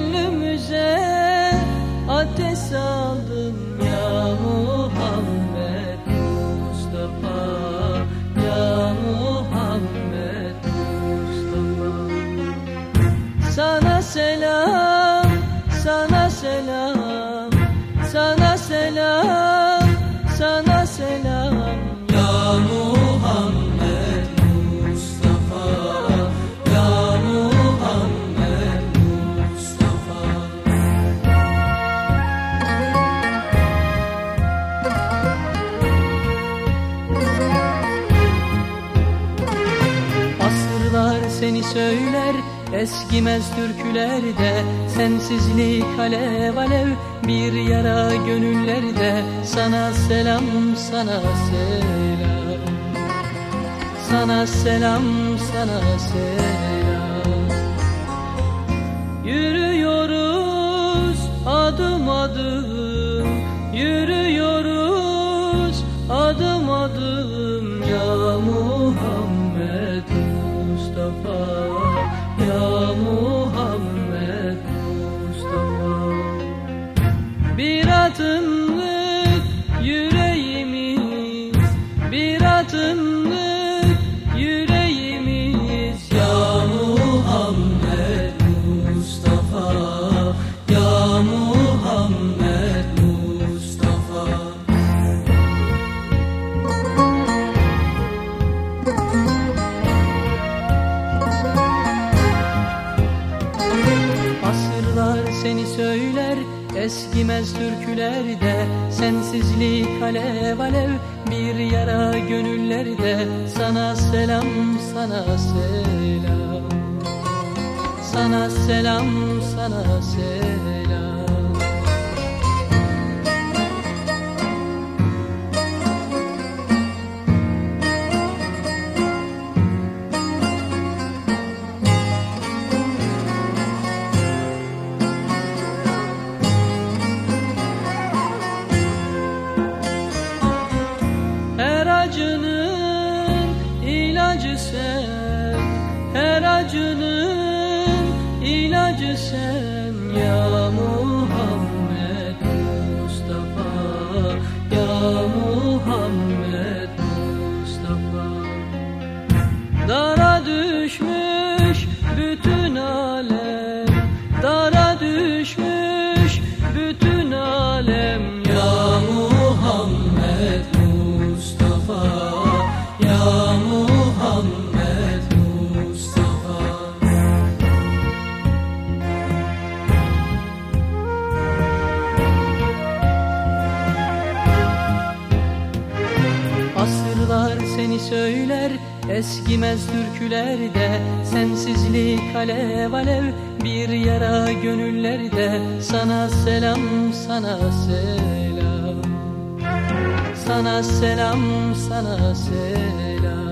gönlümüze ateş aldım. Söyler Eskimez türkülerde Sensizlik alev alev Bir yara gönüllerde Sana selam sana selam. Sana selam sana selam. Yürüyoruz adım adım Bir adımlık yüreğimiz. Bir adımlık yüreğimiz. Ya Muhammed Mustafa Ya Muhammed Mustafa. Asırlar seni söyler Eskimez türkülerde Sensizlik alev alev Bir yara gönüllerde Sana selam sana selam. Sana selam sana selam acının ilacı sen Ya Muhammed Mustafa Ya Muhammed Mustafa. Dara düşmüş bütün alem Dara düşmüş bütün alem. Ya Muhammed Mustafa Ya Muhammed seni söyler Eskimez türkülerde. Sensizlik alev alev Bir yara gönüllerde. Sana selam sana selam. Sana selam sana selam